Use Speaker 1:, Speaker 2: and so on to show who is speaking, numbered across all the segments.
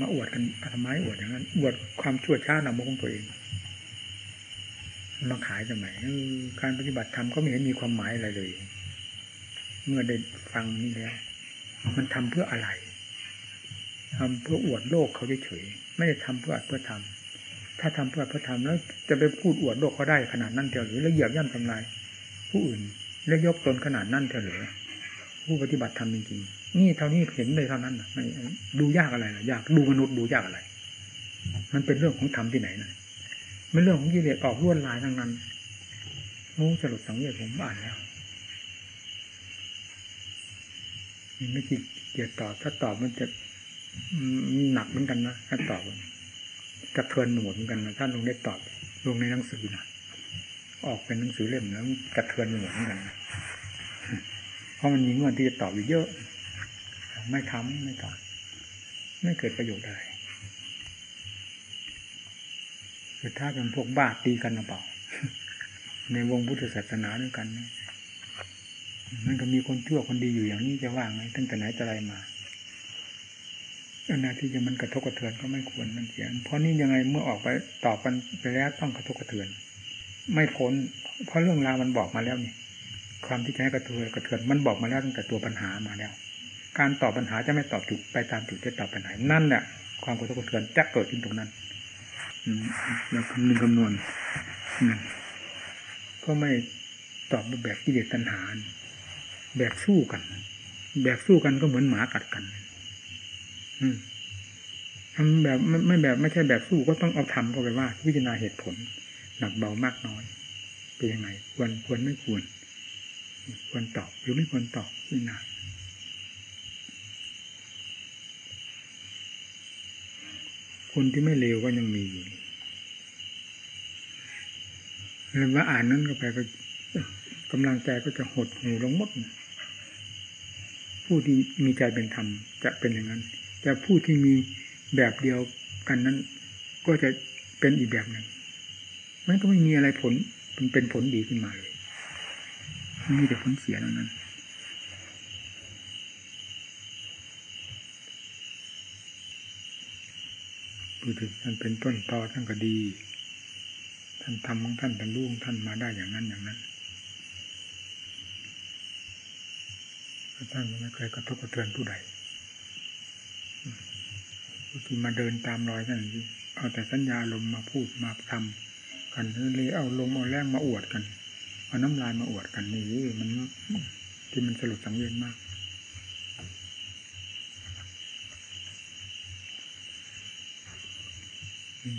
Speaker 1: มาอวดกันทำไมอวดอย่างนั้น อวดความชั่วช้าหนามของตัวเองมาขายทำไมการปฏิบัติธรรมก็ไม่เห็นมีความหมายอะไรเลย เมื่อได้ฟังนี้แล้ว มันทำเพื่ออะไรทำเพื่ออวดโลกเขาเฉยๆไม่ได้ทำเพื่ออัดเพื่อทำถ้าทำเพื่อเพื่อทำแล้ว จะไปพูดอวดโลกเขาได้ขนาดนั้นเดียวหรือแล้วเหยียบย่ำทำลายผู้อื่นเล้ยกตนขนาดนั้นเถอะหรือผู้ปฏิบัติธรรมจริงๆ นี่เท่านี้เห็นเลยเท่านั้นไม่ดูยากอะไรหรอยากดูมนุษย์ดูยากอะไร มันเป็นเรื่องของธรรมที่ไหนนะมันเรื่องของกิเลสออกล้วนลายทั้งนั้นโอ้สรุปสังเวชผมอ่านแล้วมันไม่กี่เกียรตอบ ถ้าตอบมันจะหนักเหมือนกันนะถ้าตอบกระเทือนหมดเหมือนกันนะท่านลงได้ตอบลงในหนังสือนะออกเป็นหนังสือเล่มแล้วกระเทือนหมดเหมือนกันนะเพราะมันมีเงื่อนที่จะตอบอยู่เยอะ ไม่ทำไม่ตอไม่เกิดประโยชน์อะไรคือถ้าเป็นพวกบ้าตีกันหรือเปล่า ในวงพุทธศาสนาด้วยกันมันก็มีคนชั่วคนดีอยู่อย่างนี้จะว่างไงตั้งแต่ไหนแต่ไรมานาที่จะมันกระทบกระเทือนก็ไม่ควรนั่นเสียเพราะนี่ยังไงเมื่อออกไปตอบกันไปแล้วต้องกระทบกระเทือน ไม่พ้น เพราะเรื่องราวมันบอกมาแล้วนี่ ความที่จะให้กระเทือนกระเทือนมันบอกมาแล้วตั้งแต่ตัวปัญหามาแล้ว การตอบปัญหาจะไม่ตอบถูกไปตามจุดจะตอบปัญหานั่นแหละความกระทบกระเทือนจะเกิดขึ้นตรงนั้นแล้วคำนึงคำนวณก็ไม่ตอบแบบกิเลสตัณหาแบบสู้กัน แบบสู้กันก็เหมือนหมากัดกัน อืมทำแบบไม่แบบไม่ใช่แบบสู้ก็ต้องเอาทำก็ไปว่าพิจารณาเหตุผล หนักเบามากน้อย เป็นยังไง ควรควรไม่ควร ควรตอบหรือไม่ควรตอบพิจารณา คนที่ไม่เลวก็ยังมีอยู่แล้วว่าอ่านนั้นก็ไปก็กำลังใจก็จะหดหูลงมด ผู้ที่มีใจเป็นธรรมจะเป็นอย่างนั้น แต่ผู้ที่มีแบบเดียวกันนั้น ก็จะเป็นอีกแบบหนึ่งมันก็ไม่มีอะไรผลมันเป็นผลดีขึ้นมาเลยมีแต่ผลเสียเท่านั้น ผู้ที่ท่านเป็นต้นตอท่านก็ดี ท่านทำของท่านท่านรู้ของท่านมาได้อย่างนั้นอย่างนั้นท่านไม่เคยกระทบกระเทือนผู้ใดผู้ที่มาเดินตามรอยท่านเอาแต่สัญญาลมมาพูดมาทำกันเลยเอาลมเอาแรงมาอวดกันเอาน้ำลายมาอวดกันนี่มันที่มันสลดสังเวชมาก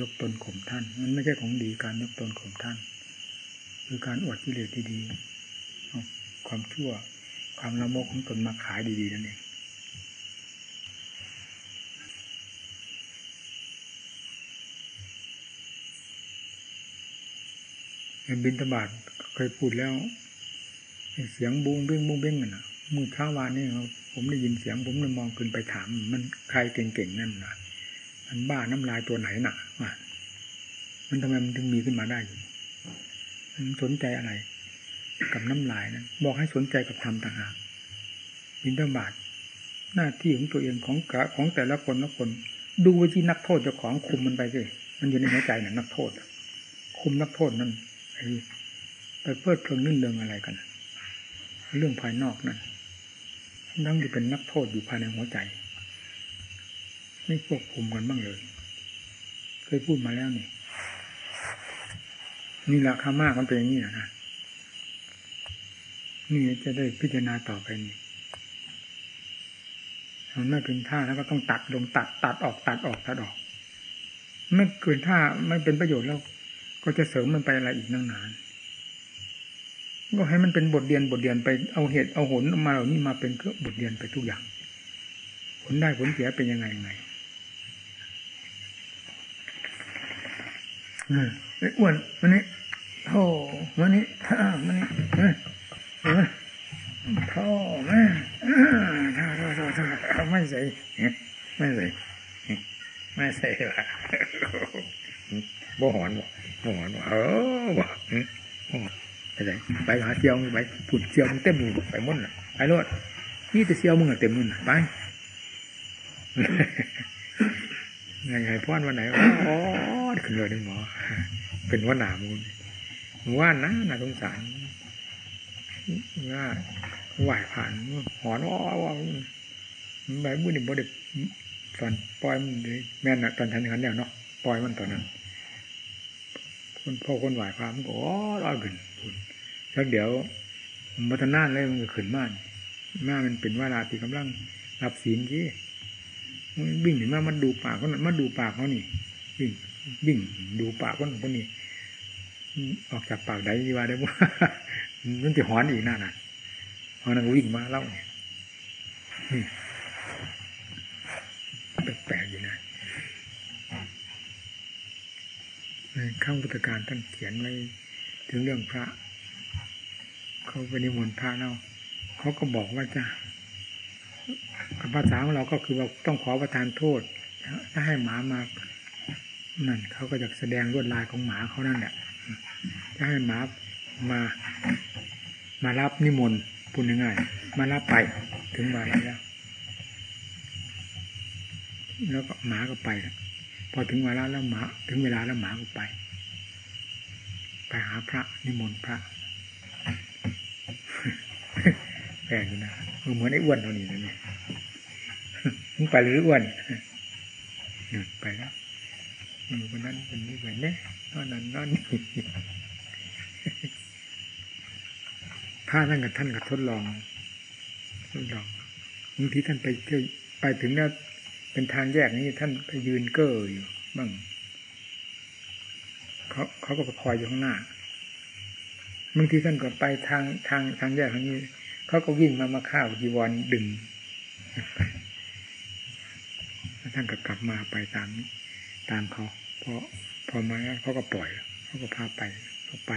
Speaker 1: ยกตนข่มท่าน มันไม่ใช่ของดีการยกตนข่มท่าน คือการอวดกิเลสดีๆความชั่ว ความละโมกของตนมาขายดีๆนั่นเองบินตบาทเคยพูดแล้วเสียงบุ้งเบ้งบุ้งเบ้งน่ะมือเช้าวานนี่ผมได้ยินเสียงผมเลยมองขึ้นไปถาม มันใครเก่งๆนั่นนะมันบ้าน้ำลายตัวไหนหนัก มันทำไมมันถึงมีขึ้นมาได้อยู่มันสนใจอะไร กับน้ำลายนะบอกให้สนใจกับธรรมต่างหากบินตบาทหน้าที่ของตัวเองของกะของแต่ละคนละคน ดูวิธีนักโทษเจ้าของคุมมันไปสิมันอยู่ในหัวใจนะนักโทษคุมนักโทษนั่นไปเพิดเพลิงนื่นเริงอะไรกัน เรื่องภายนอกนั่นนั่งอยู่เป็นนักโทษอยู่ภายในหัวใจ ไม่ควบคุมกันบ้างเลย เคยพูดมาแล้วนี่ นี่แหละข้ามากมันเป็นอย่างนี้นะนี่จะได้พิจารณาต่อไปนี่มันไม่เป็นท่าแล้วก็ต้องตัดลงตัด ตัดออกตัดออกตัดออกไม่เกินท่าไม่เป็นประโยชน์แล้ว ก็จะเสริมมันไปอะไรอีกนั่งนานก็ให้มันเป็นบทเรียนบทเรียนไปเอาเหตุเอาผลมาเหล่านี้มาเป็นเครื่องบทเรียนไปทุกอย่าง ผลได้ผลเสียเป็นยังไงยังไงไอ้ อ้วนวันนี้โธ่วันนี้ท่าวันนี้เฮ้ยท่อแม่ท่าท่าท่าท่าไม่ใส่ไม่ใส่ไม่ใส่ละบ่หอนบ่บ่หอนบ่เออบ่ไปไหนไปหาเซียวไปผุดเซียวมึงเต็มมือไปมุ่นไปรถนี่แต่เซียวมึงอะเต็มมือไปไงไงพ่อนวันไหนอ๋อ ขึ้นเลยนึงหมอเป็นว่าหนามูลว่านะน่าสงสารว่าไหวผ่านหอนอ้อว่าแบบมือหนึ่งบ่ได้ตอนปล่อยมันแม่นตอนทันกันแล้วเนาะปล่อยมันตอนนั้นคนพ่อคนไหวความมันก็อ๋อร้อยขึ้นแล้วเดี๋ยวมัทนานเลยมันก็ขึ้นมากมามันเป็นว่าราตีกำลังรับศีลที่วิ่งถึงมามาดูปากเขาหน่อยมาดูปากเขานี่วิ่ง วิ่งดูปากคนคนนี้ออกจากปากใดดีว่าได้ว่ามันจะหอนอีกหน้าน่ะพอนั่งวิ่งมาเล่าเนี่ยแปลกๆอยู่นะในข้างพุทธการท่านเขียนไว้ ถึงเรื่องพระ เขาไปนิมนต์พระเนาะเขาก็บอกว่าจะภาษาของเราก็คือว่าต้องขอประทานโทษถ้าให้หมามา นั่นเขาก็จะแสดงลวดลายของหมาเขานั่นแหละจะให้หมามา มารับนิมนต์พูดง่ายๆมารับไปถึงมาแล้ว แล้วก็หมาก็ไปพอถึงเวลาแล้วหมา ถึงเวลาแล้วหมาก็ไป ไปหาพระนิมนต์พระแปลกนะเหมือนไอ้อ้วนเท่านี้นะเนี่ยมึงไปหรืออ้วนไปแล้ว มือคนนั้นคนนี้ไปเนี่ยนอนนั่นนอนนี่ถ้าท่านกับท่านกับทดลองทดลองบางทีท่านไปเที่ยวไปถึงแล้วเป็นทางแยกนี้ท่านไปยืนเก้ออยู่บ้างเขาเขาก็คอยอยู่ข้างหน้าบางทีท่านก็ไปทางทางทางแยกทางนี้เขาก็วิ่งมามาข้าวจีวรดึงท่านก็กลับมาไปตามตามเขา พอพอมาเขาก็ปล่อยเขาก็พาไปเขาไป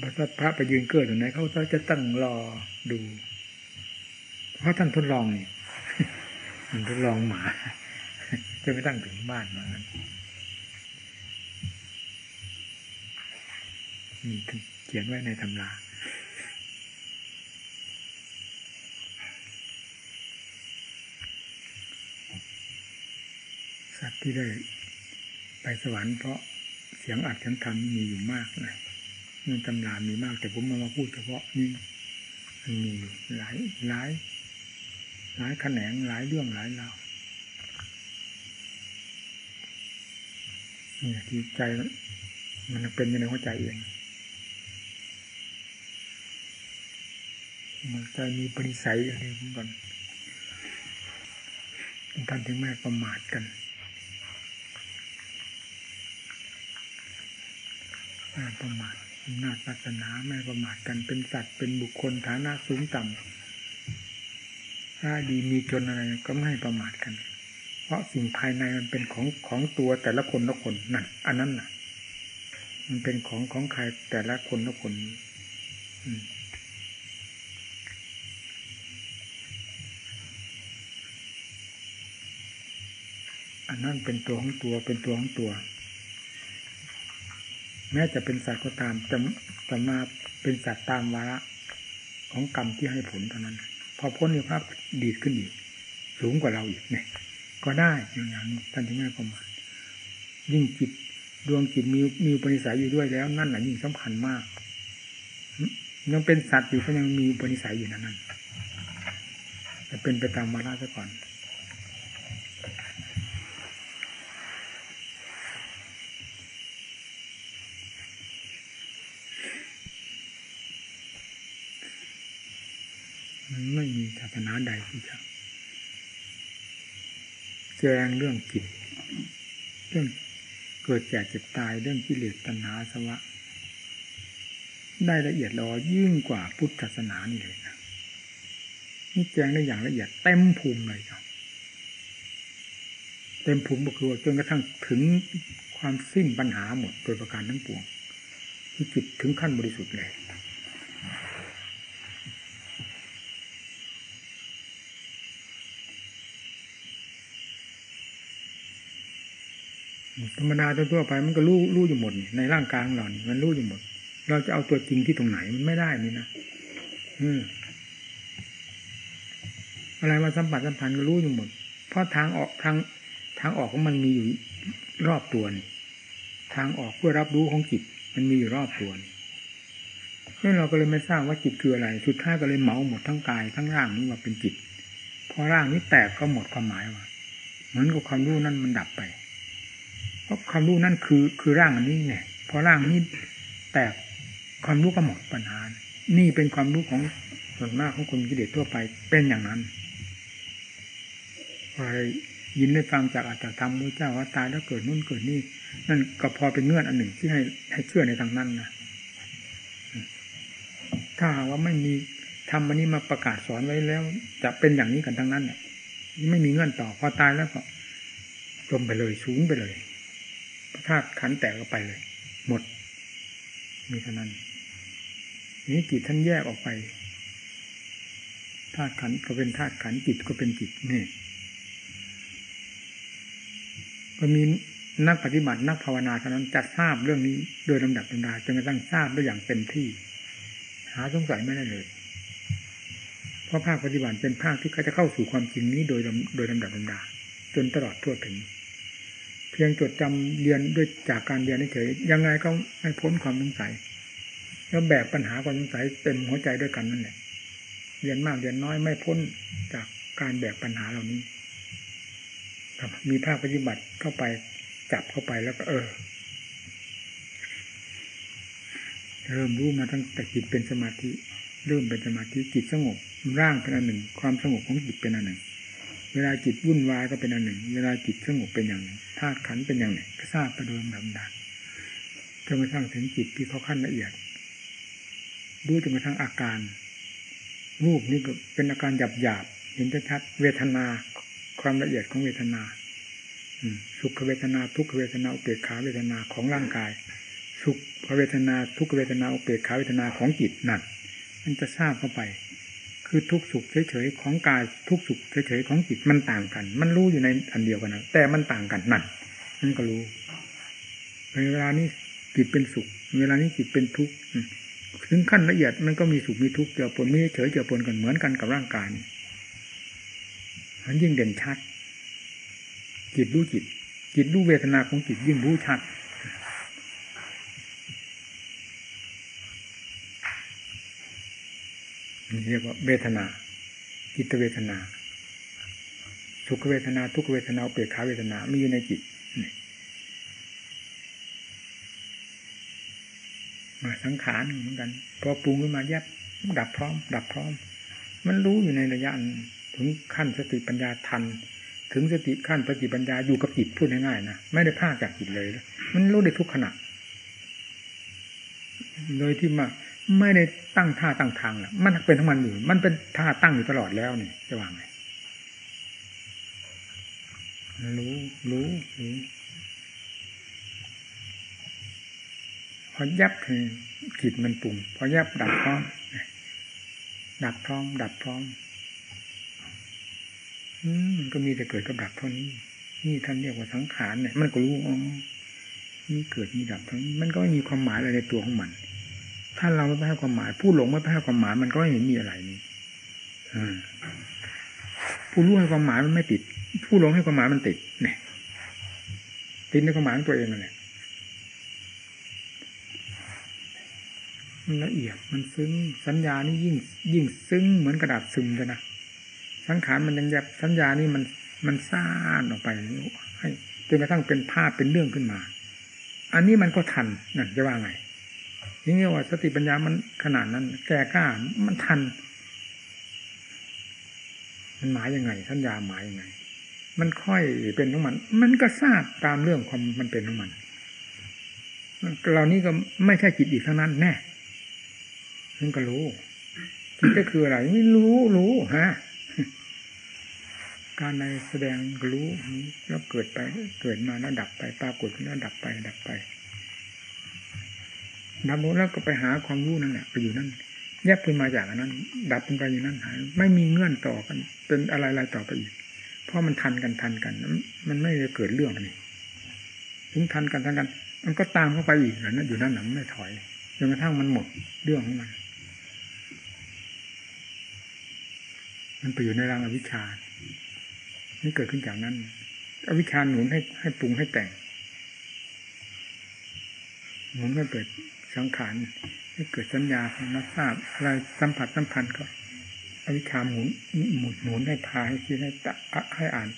Speaker 1: พระพระไปยืนเกิดตรงไหนเขาจะตั้งรอดู เพราะท่านทดลองนี่มันทดลองหมาจะไม่ตั้งถึงบ้านมานั้นมีเขียนไว้ในตำราสัตว์ที่ได้ ไปสวรรค์เพราะเสียงอัดเสียงธรรมมีอยู่มากนะมันตำรามีมากแต่ผมมามาพูดเฉพาะนี่มันมีอยู่หลายหลายหลายแขนงหลายเรื่องหลายราวนี่ที่ใจมันเป็นอยู่ในหัวใจเองมันใจมีปริสัยอะไรเหมือนกันท่านถึงแม่ประมาทกัน ไม่ประมาทอำนาจศาสนาไม่ประมาทกันเป็นสัตว์เป็นบุคคลฐานะสูงต่ำถ้าดีมีจนอะไรก็ไม่ประมาทกัน เพราะสิ่งภายในมันเป็นของของตัวแต่ละคนละคนนั่นอันนั้นน่ะ มันเป็นของของใครแต่ละคนละคนอันนั้นเป็นตัวของตัวเป็นตัวของตัว แม้จะเป็นสัตว์ก็ตามจะจะมาเป็นสัตว์ตามวาระของกรรมที่ให้ผลเท่านั้น พอพ้นในภาพดีดขึ้นอีก สูงกว่าเราอีกเนี่ย ก็ได้อย่างนั้นท่านที่ไม่ประมาทยิ่งจิตดวงจิตมีมีปณิสัยอยู่ด้วยแล้ว นั่นแหละยิ่งสำคัญมาก ยังเป็นสัตว์อยู่ก็ยังมีปณิสัยอยู่นั้นจะเป็นไปตามวาระซะก่อนไม่มีศาสนาใดที่จะแจ้งเรื่องจิตเรื่องเกิดแก่เจ็บตายเรื่องกิเลสตัณหาสวะ ได้ละเอียดรอยิ่งกว่าพุทธศาสนานี่เลยนะนี่แจ้งได้อย่างละเอียดเต็มภูมิเลยครับเต็มภูมิก็คือจนกระทั่งถึงความสิ้นปัญหาหมดโดยประการทั้งปวงที่จิตถึงขั้นบริสุทธิ์เลย ธรรมดาทั่วไปมันก็รู้รู้อยู่หมดในร่างกายของเรานี่มันรู้อยู่หมด เราจะเอาตัวจริงที่ตรงไหนมันไม่ได้นี่นะอืมอะไรมาสัมผัสสัมพันธ์ก็รู้อยู่หมด เพราะทางออกทางทางออกของมันมีอยู่รอบตัวนี่ทางออกเพื่อรับรู้ของจิต มันมีอยู่รอบตัวนี่นี่เราก็เลยไม่ทราบว่าจิตคืออะไร สุดท้ายก็เลยเหมาหมดทั้งกายทั้งร่างนี้ว่าเป็นจิต พอร่างนี้แตกก็หมดความหมายว่าเหมือนกับความรู้นั่นมันดับไป เพราะความรู้นั่นคือคือร่างอันนี้ไงพอร่างนี้แตกความรู้ก็หมดปัญหา นี่เป็นความรู้ของส่วนมากของคนกิเลสทั่วไปเป็นอย่างนั้นพอยินได้ฟังจากอาจารย์ธรรมพระเจ้าว่าตายแล้วเกิดนู่นเกิดนี่ นั่นก็พอเป็นเงื่อนอันหนึ่งที่ให้ให้เชื่อในทางนั้นนะถ้าว่าไม่มีทำมันนี้มาประกาศสอนไว้แล้ว จะเป็นอย่างนี้กันทั้งนั้นเนี่ยไม่มีเงื่อนต่อพอตายแล้วก็จมไปเลยสูงไปเลย ธาตุขันแตกก็ไปเลย หมด มีเท่านั้น นี้จิตท่านแยกออกไปธาตุขันก็เป็นธาตุขันจิตก็เป็นจิตนี่ก็มีนักปฏิบัตินักภาวนาเท่านั้นจะทราบเรื่องนี้โดยลำดับลำดาจนกระทั่งทราบได้อย่างเต็มที่ หาสงสัยไม่ได้เลย เพราะภาคปฏิบัติเป็นภาคที่เขาจะเข้าสู่ความจริงนี้โดยโดยลำดับลำดาจนตลอดทั่วถึง พียงจดจำเรียนด้วยจากการเรียนเฉยยังไงก็ไม่พ้นความสงสัย แล้วแบกปัญหาความสงสัยเต็มหัวใจด้วยกันนั่นแหละเรียนมากเรียนน้อยไม่พ้นจากการแบกปัญหาเหล่านี้มีภาคปฏิบัติเข้าไปจับเข้าไปแล้วก็เออ เริ่มรู้มาตั้งแต่จิตเป็นสมาธิ เริ่มเป็นสมาธิจิตสงบร่างเป็นอันหนึ่ง ความสงบของจิตเป็นอันหนึ่ง เวลาจิตวุ่นวายก็เป็นอันหนึ่ง เวลาจิตสงบเป็นอย่างหนึ่งธาตุขันเป็นอย่างหนึ่งก็ทราบไปโดยลำดับจนกระทั่งถึงจิตที่เขาขั้นละเอียดรู้จนกระทั่งอาการรูปนี้ก็เป็นอาการหยาบหยาบเห็นชัดเวทนาความละเอียดของเวทนาสุขเวทนาทุกขเวทนาอุเบกขาเวทนาของร่างกาย สุขเวทนาทุกขเวทนาอุเบกขาเวทนาของจิตนั่นมันจะทราบเข้าไป คือทุกสุขเฉยๆของกาย ทุกสุขเฉยๆของจิตมันต่างกัน มันรู้อยู่ในอันเดียวกันนะแต่มันต่างกันนั่นนั่นก็รู้เวลานี้จิตเป็นสุข เวลานี้จิตเป็นทุกข์ถึงขั้นละเอียดมันก็มีสุขมีทุกข์เกี่ยวปนมีเฉยเกี่ยวปนกันเหมือนกันกับร่างกายมันยิ่งเด่นชัด จิตรู้จิต จิตรู้เวทนาของจิตยิ่งรู้ชัด เรียกว่าเวทนาจิตเวทนา สุขเวทนา ทุกเวทนาเปรขาเวทนามีอยู่ในจิตมาสังขารเหมือนกัน พอปรุงขึ้นมาแยบดับพร้อม ดับพร้อม มันรู้อยู่ในระยะถึงขั้นสติปัญญาทัน ถึงสติขั้นสติปัญญาอยู่กับจิตพูดง่ายๆนะไม่ได้พลาดจากจิตเลย มันรู้ได้ทุกขณะโดยที่มา ไม่ได้ตั้งท่าตั้งทางแหละมันเป็นทั้งมันอยู่ มันเป็นท่าตั้งอยู่ตลอดแล้วนี่จะวางไงรู้รู้รู้พอยับจิตมันปุ่มพอยับดับพร้อมดับพร้อม ดับพร้อมมันก็มีแต่เกิดกับดับเท่านี้ นี่ท่านเรียกว่าสังขารเนี่ย มันก็รู้อ๋อนี่เกิดมีดับทั้งนี้ มันก็ไม่มีความหมายอะไรในตัวของมัน ถ้าเราไม่ให้ความหมาย ผู้หลงไม่ให้ความหมาย มันก็ไม่เห็นมีอะไรนี่ผู้รู้ให้ความหมายมันไม่ติด ผู้หลงให้ความหมายมันติดเนี่ยติดในความหมายของตัวเองนั่นแหละมันละเอียดมันซึ้งสัญญานี่ยิ่ง ยิ่งซึ้งเหมือนกระดาษซึมเลยนะสังขารมันยังแยบสัญญานี่มันมันซ่านออกไปให้จนกระทั่งเป็นภาพเป็นเรื่องขึ้นมา อันนี้มันก็ทันนั่นจะว่าไง นี้ว่าสติปัญญามันขนาดนั้น แก่กล้ามันทัน มันหมายยังไงสัญญาหมายยังไง มันค่อยเป็นของมัน มันก็ทราบตามเรื่องความมันเป็นของมันเรานี้ก็ไม่ใช่จิตอีกทั้งนั้น แน่มันก็รู้จิตก็คืออะไรไม่รู้รู้ฮะการในแสดงรู้แล้วเกิดไป เกิดมาแล้วดับไป ปรากฏแล้วดับไปดับไป ดับแล้วก็ไปหาความรู้นั่นแหละไปอยู่นั่นแยกขึ้นมาจากนั้น ดับเป็นไปอย่างนั้นหายไม่มีเงื่อนต่อกัน เป็นอะไรๆต่อไปอีก เพราะมันทันกันทันกัน มันไม่เกิดเรื่องนี่ถึงทันกันทันกัน มันก็ตามเข้าไปอีกนะอยู่นั่นหนังไม่ถอยจนกระทั่งมันหมดเรื่องของมัน มันไปอยู่ในรังอวิชชานี่เกิดขึ้นจากนั้น อวิชชาหนุนให้ให้ปรุงให้แต่งหนุนให้เกิด สังขารให้เกิดสัญญานักทราบอะไรสัมผัสสัมพันธ์ก็อวิชาหมุนหมุนหมุนให้พาให้คิดให้ตะให้อ่าน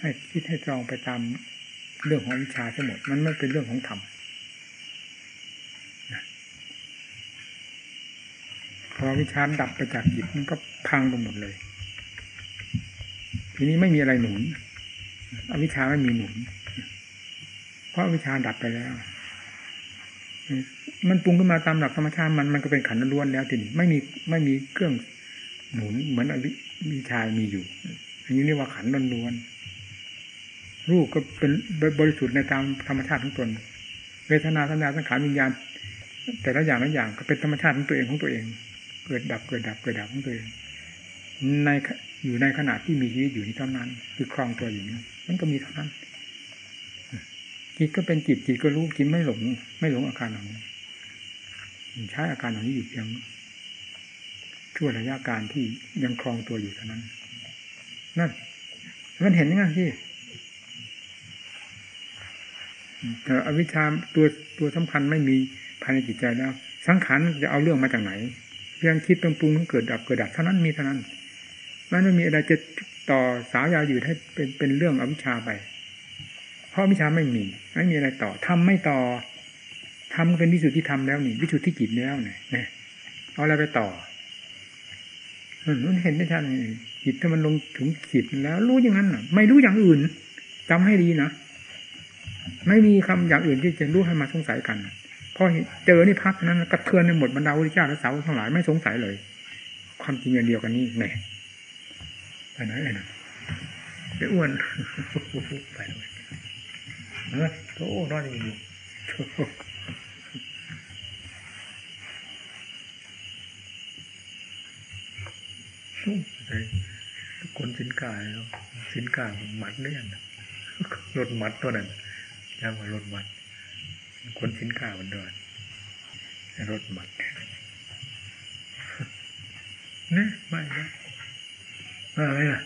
Speaker 1: ให้คิดให้ตรองไปตามเรื่องของวิชาทั้งหมด มันไม่เป็นเรื่องของธรรมพอวิชาดับไปจากจิตมันก็พังไปหมดเลย ทีนี้ไม่มีอะไรหนุนอวิชาไม่มีหนุน เพราะวิชาดับไปแล้ว มันปรุงขึ้นมาตามหลักธรรมชาติมันมันก็เป็นขันล้วนแล้วทีนี้ไม่มีไม่มีเครื่องหนุนเหมือนอวิชายมีอยู่ อันนี้เรียกว่าขันธ์ล้วนรูปก็เป็นบริสุทธิ์ในตามธรรมชาติของตน เวทนาสัญญาสังขารวิญญาณ แต่ละอย่างละอย่างก็เป็นธรรมชาติของตัวเองของตัวเอง เกิดดับเกิดดับเกิดดับของตัวเอง ในอยู่ในขณะที่มีชีวิตอยู่นี้เท่านั้น คือครองตัวอยู่นี้มันก็มีเท่านั้นจิตก็เป็นจิตจิตก็รู้จิตไม่หลง ไม่หลงอาการเหล่านี้ ใช้อาการเหล่านี้อยู่เพียงชั่วระยะการที่ยังครองตัวอยู่เท่านั้น นั่น มันเห็นยังไงที่แต่อวิชชาตัวตัวสำคัญไม่มีภายในจิตใจแล้ว สังขารจะเอาเรื่องมาจากไหน เพียงคิดปรุงปรุงเกิดดับเกิดดับเท่านั้นมีเท่านั้นมันไม่มีอะไรจะต่อสาวยาวอยู่ให้เป็นเป็นเรื่องอวิชชาไป เพราะวิชาไม่มีไม่มีอะไรต่อทำไม่ต่อ ทำเป็นวิสุทธิธรรมแล้วนี่วิสุทธิจิตแล้วเนี่ยเอาอะไรไปต่อมันเห็นได้ชัดจิตถ้ามันลงถึงขีดแล้ว รู้อย่างนั้นไม่รู้อย่างอื่นจำให้ดีนะไม่มีคำอย่างอื่นที่จะรู้ให้มาสงสัยกันพอเจอนี่พักนั้นกระเทือนในหมดบรรดาวิชาและสาวทั้งหลายไม่สงสัยเลย ความจริงอย่างเดียวกันนี่แหมไปไหนไอ้นไปอ้วนไปเลยเออโอ้นอนอยู่ คนสินกายสินกายหมัดเลี่ยรถมัดตัวนั้นยังว่ารถมัด คนสินกายมันเดินรถมัดเนี่ยไม่นะอะไรล่ะ